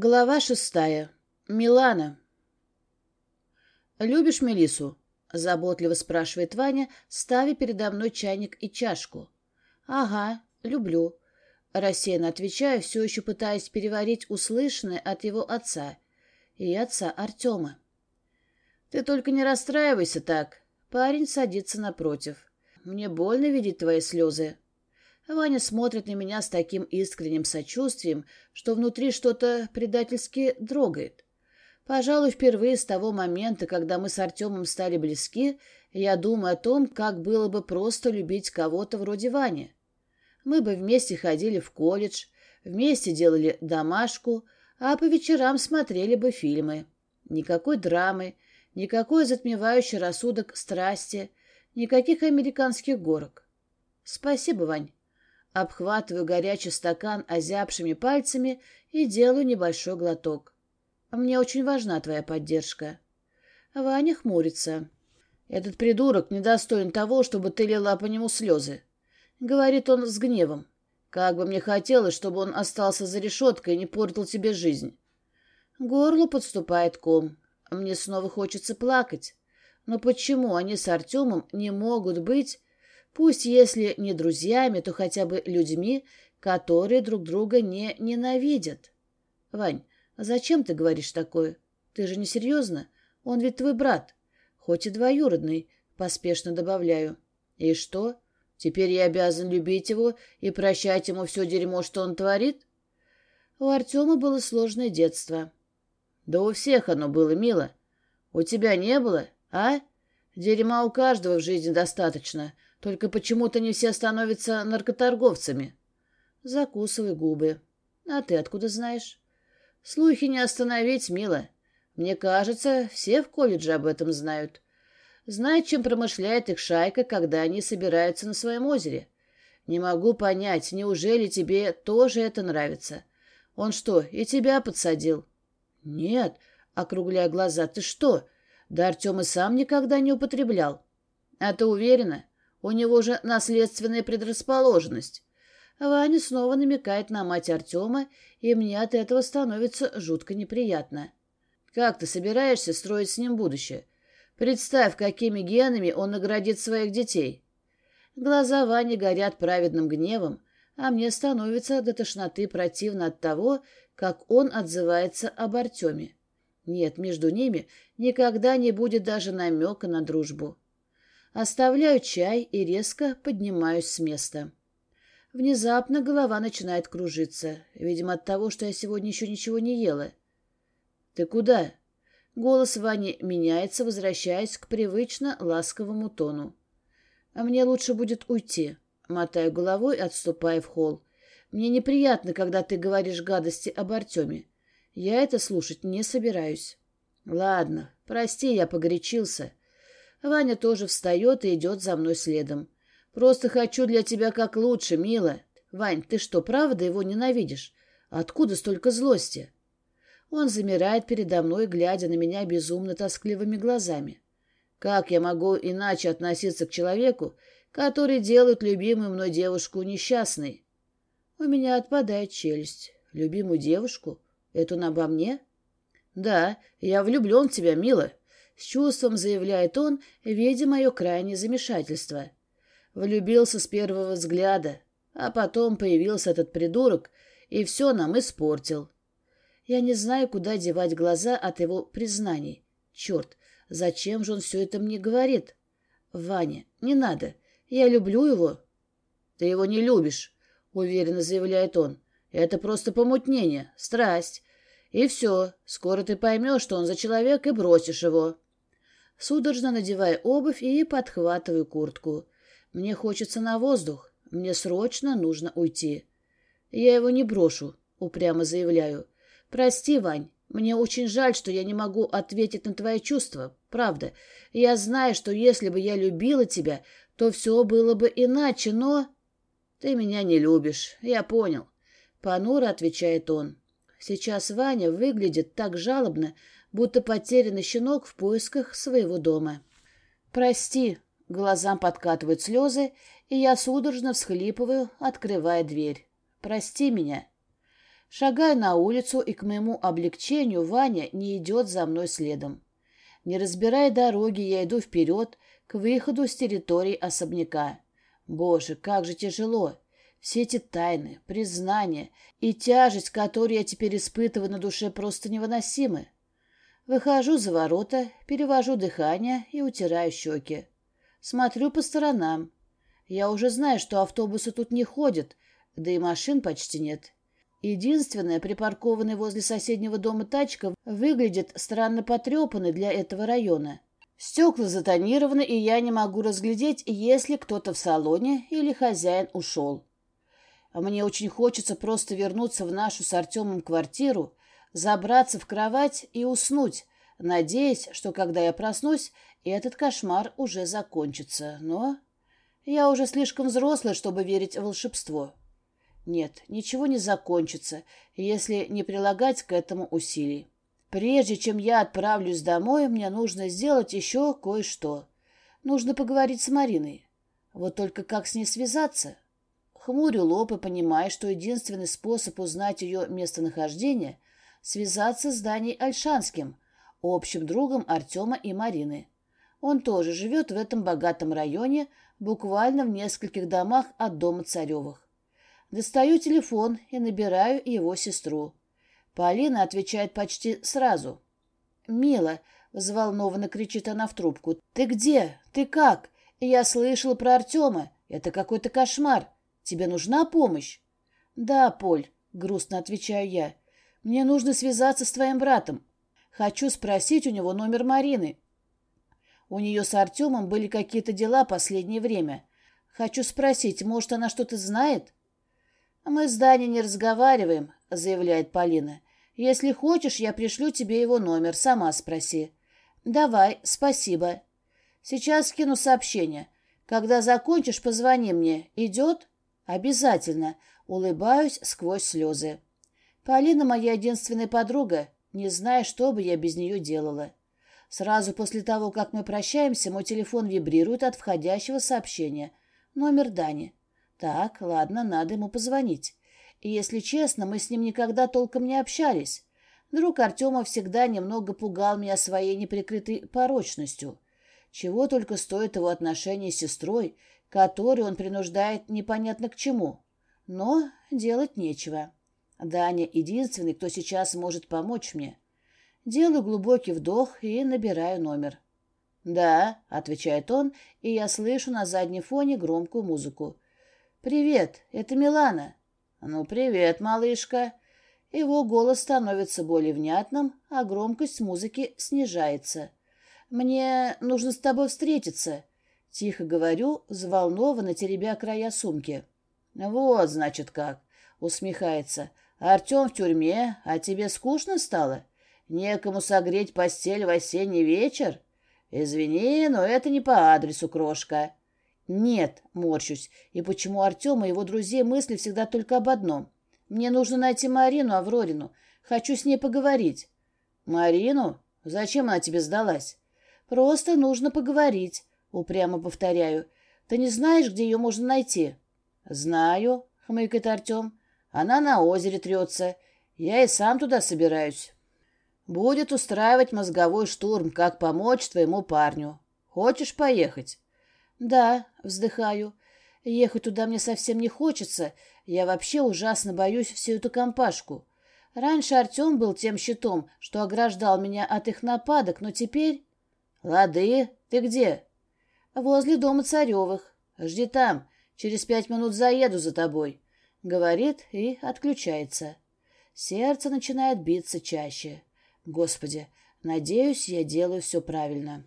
Глава шестая. Милана. «Любишь Мелису? заботливо спрашивает Ваня, ставя передо мной чайник и чашку. «Ага, люблю», — рассеянно отвечаю, все еще пытаясь переварить услышанное от его отца и отца Артема. «Ты только не расстраивайся так». Парень садится напротив. «Мне больно видеть твои слезы». Ваня смотрит на меня с таким искренним сочувствием, что внутри что-то предательски дрогает. Пожалуй, впервые с того момента, когда мы с Артемом стали близки, я думаю о том, как было бы просто любить кого-то вроде Вани. Мы бы вместе ходили в колледж, вместе делали домашку, а по вечерам смотрели бы фильмы. Никакой драмы, никакой затмевающий рассудок страсти, никаких американских горок. Спасибо, Вань. Обхватываю горячий стакан озябшими пальцами и делаю небольшой глоток. Мне очень важна твоя поддержка. Ваня хмурится. Этот придурок недостоин того, чтобы ты лила по нему слезы. Говорит он с гневом. Как бы мне хотелось, чтобы он остался за решеткой и не портил тебе жизнь. Горло подступает ком. Мне снова хочется плакать. Но почему они с Артемом не могут быть Пусть, если не друзьями, то хотя бы людьми, которые друг друга не ненавидят. Вань, зачем ты говоришь такое? Ты же не серьезно? Он ведь твой брат, хоть и двоюродный, поспешно добавляю. И что? Теперь я обязан любить его и прощать ему все дерьмо, что он творит? У Артема было сложное детство. Да у всех оно было, мило. У тебя не было, а? Дерьма у каждого в жизни достаточно — только почему-то не все становятся наркоторговцами. Закусывай губы. А ты откуда знаешь? Слухи не остановить, мило. Мне кажется, все в колледже об этом знают. Знают, чем промышляет их шайка, когда они собираются на своем озере. Не могу понять, неужели тебе тоже это нравится? Он что, и тебя подсадил? Нет, округляя глаза, ты что? Да Артем и сам никогда не употреблял. А ты уверена? У него же наследственная предрасположенность. Ваня снова намекает на мать Артема, и мне от этого становится жутко неприятно. Как ты собираешься строить с ним будущее? Представь, какими генами он наградит своих детей. Глаза Вани горят праведным гневом, а мне становится до тошноты противно от того, как он отзывается об Артеме. Нет, между ними никогда не будет даже намека на дружбу. Оставляю чай и резко поднимаюсь с места. Внезапно голова начинает кружиться, видимо, от того, что я сегодня еще ничего не ела. «Ты куда?» Голос Вани меняется, возвращаясь к привычно ласковому тону. «А мне лучше будет уйти», — мотаю головой, отступая в холл. «Мне неприятно, когда ты говоришь гадости об Артеме. Я это слушать не собираюсь». «Ладно, прости, я погорячился. Ваня тоже встает и идет за мной следом. «Просто хочу для тебя как лучше, милая. Вань, ты что, правда его ненавидишь? Откуда столько злости?» Он замирает передо мной, глядя на меня безумно тоскливыми глазами. «Как я могу иначе относиться к человеку, который делает любимую мной девушку несчастной?» У меня отпадает челюсть. «Любимую девушку? Это он обо мне?» «Да, я влюблен в тебя, милая. С чувством заявляет он, видя мое крайнее замешательство. Влюбился с первого взгляда, а потом появился этот придурок и все нам испортил. Я не знаю, куда девать глаза от его признаний. Черт, зачем же он все это мне говорит? Ваня, не надо. Я люблю его. Ты его не любишь, уверенно заявляет он. Это просто помутнение, страсть. И все, скоро ты поймешь, что он за человек, и бросишь его судорожно надевая обувь и подхватываю куртку. Мне хочется на воздух. Мне срочно нужно уйти. Я его не брошу, упрямо заявляю. Прости, Вань, мне очень жаль, что я не могу ответить на твои чувства. Правда, я знаю, что если бы я любила тебя, то все было бы иначе, но... Ты меня не любишь, я понял. Понуро отвечает он. Сейчас Ваня выглядит так жалобно, будто потерянный щенок в поисках своего дома. «Прости», — глазам подкатывают слезы, и я судорожно всхлипываю, открывая дверь. «Прости меня». Шагая на улицу, и к моему облегчению Ваня не идет за мной следом. Не разбирая дороги, я иду вперед, к выходу с территории особняка. Боже, как же тяжело! Все эти тайны, признания и тяжесть, которую я теперь испытываю на душе, просто невыносимы. Выхожу за ворота, перевожу дыхание и утираю щеки. Смотрю по сторонам. Я уже знаю, что автобусы тут не ходят, да и машин почти нет. Единственная, припаркованная возле соседнего дома тачка, выглядит странно потрепанной для этого района. Стекла затонированы, и я не могу разглядеть, есть ли кто-то в салоне или хозяин ушел. Мне очень хочется просто вернуться в нашу с Артемом квартиру, забраться в кровать и уснуть, надеясь, что когда я проснусь, этот кошмар уже закончится. Но я уже слишком взрослая, чтобы верить в волшебство. Нет, ничего не закончится, если не прилагать к этому усилий. Прежде чем я отправлюсь домой, мне нужно сделать еще кое-что. Нужно поговорить с Мариной. Вот только как с ней связаться? Хмурю лоб и понимаю, что единственный способ узнать ее местонахождение — связаться с Даней Альшанским, общим другом Артема и Марины. Он тоже живет в этом богатом районе, буквально в нескольких домах от дома Царевых. Достаю телефон и набираю его сестру. Полина отвечает почти сразу. «Мила», — взволнованно кричит она в трубку, — «ты где? Ты как? Я слышала про Артема. Это какой-то кошмар. Тебе нужна помощь?» «Да, Поль», — грустно отвечаю я. «Мне нужно связаться с твоим братом. Хочу спросить у него номер Марины. У нее с Артемом были какие-то дела последнее время. Хочу спросить, может, она что-то знает?» «Мы с Даней не разговариваем», — заявляет Полина. «Если хочешь, я пришлю тебе его номер, сама спроси». «Давай, спасибо». «Сейчас скину сообщение. Когда закончишь, позвони мне. Идет?» «Обязательно», — улыбаюсь сквозь слезы. Полина моя единственная подруга, не зная, что бы я без нее делала. Сразу после того, как мы прощаемся, мой телефон вибрирует от входящего сообщения. Номер Дани. Так, ладно, надо ему позвонить. И, если честно, мы с ним никогда толком не общались. Друг Артема всегда немного пугал меня своей неприкрытой порочностью. Чего только стоит его отношение с сестрой, которую он принуждает непонятно к чему. Но делать нечего. Даня единственный, кто сейчас может помочь мне. Делаю глубокий вдох и набираю номер. «Да», — отвечает он, и я слышу на заднем фоне громкую музыку. «Привет, это Милана». «Ну, привет, малышка». Его голос становится более внятным, а громкость музыки снижается. «Мне нужно с тобой встретиться», — тихо говорю, взволнованно теребя края сумки. «Вот, значит, как», — усмехается. «Артем в тюрьме, а тебе скучно стало? Некому согреть постель в осенний вечер? Извини, но это не по адресу, крошка». «Нет», — морщусь. «И почему Артем и его друзей мысли всегда только об одном? Мне нужно найти Марину Аврорину. Хочу с ней поговорить». «Марину? Зачем она тебе сдалась?» «Просто нужно поговорить», — упрямо повторяю. «Ты не знаешь, где ее можно найти?» «Знаю», — хмыкает Артем. «Она на озере трется. Я и сам туда собираюсь». «Будет устраивать мозговой штурм, как помочь твоему парню. Хочешь поехать?» «Да», — вздыхаю. «Ехать туда мне совсем не хочется. Я вообще ужасно боюсь всю эту компашку. Раньше Артем был тем щитом, что ограждал меня от их нападок, но теперь...» «Лады, ты где?» «Возле дома Царевых. Жди там. Через пять минут заеду за тобой», — говорит и отключается. Сердце начинает биться чаще. Господи, надеюсь, я делаю все правильно.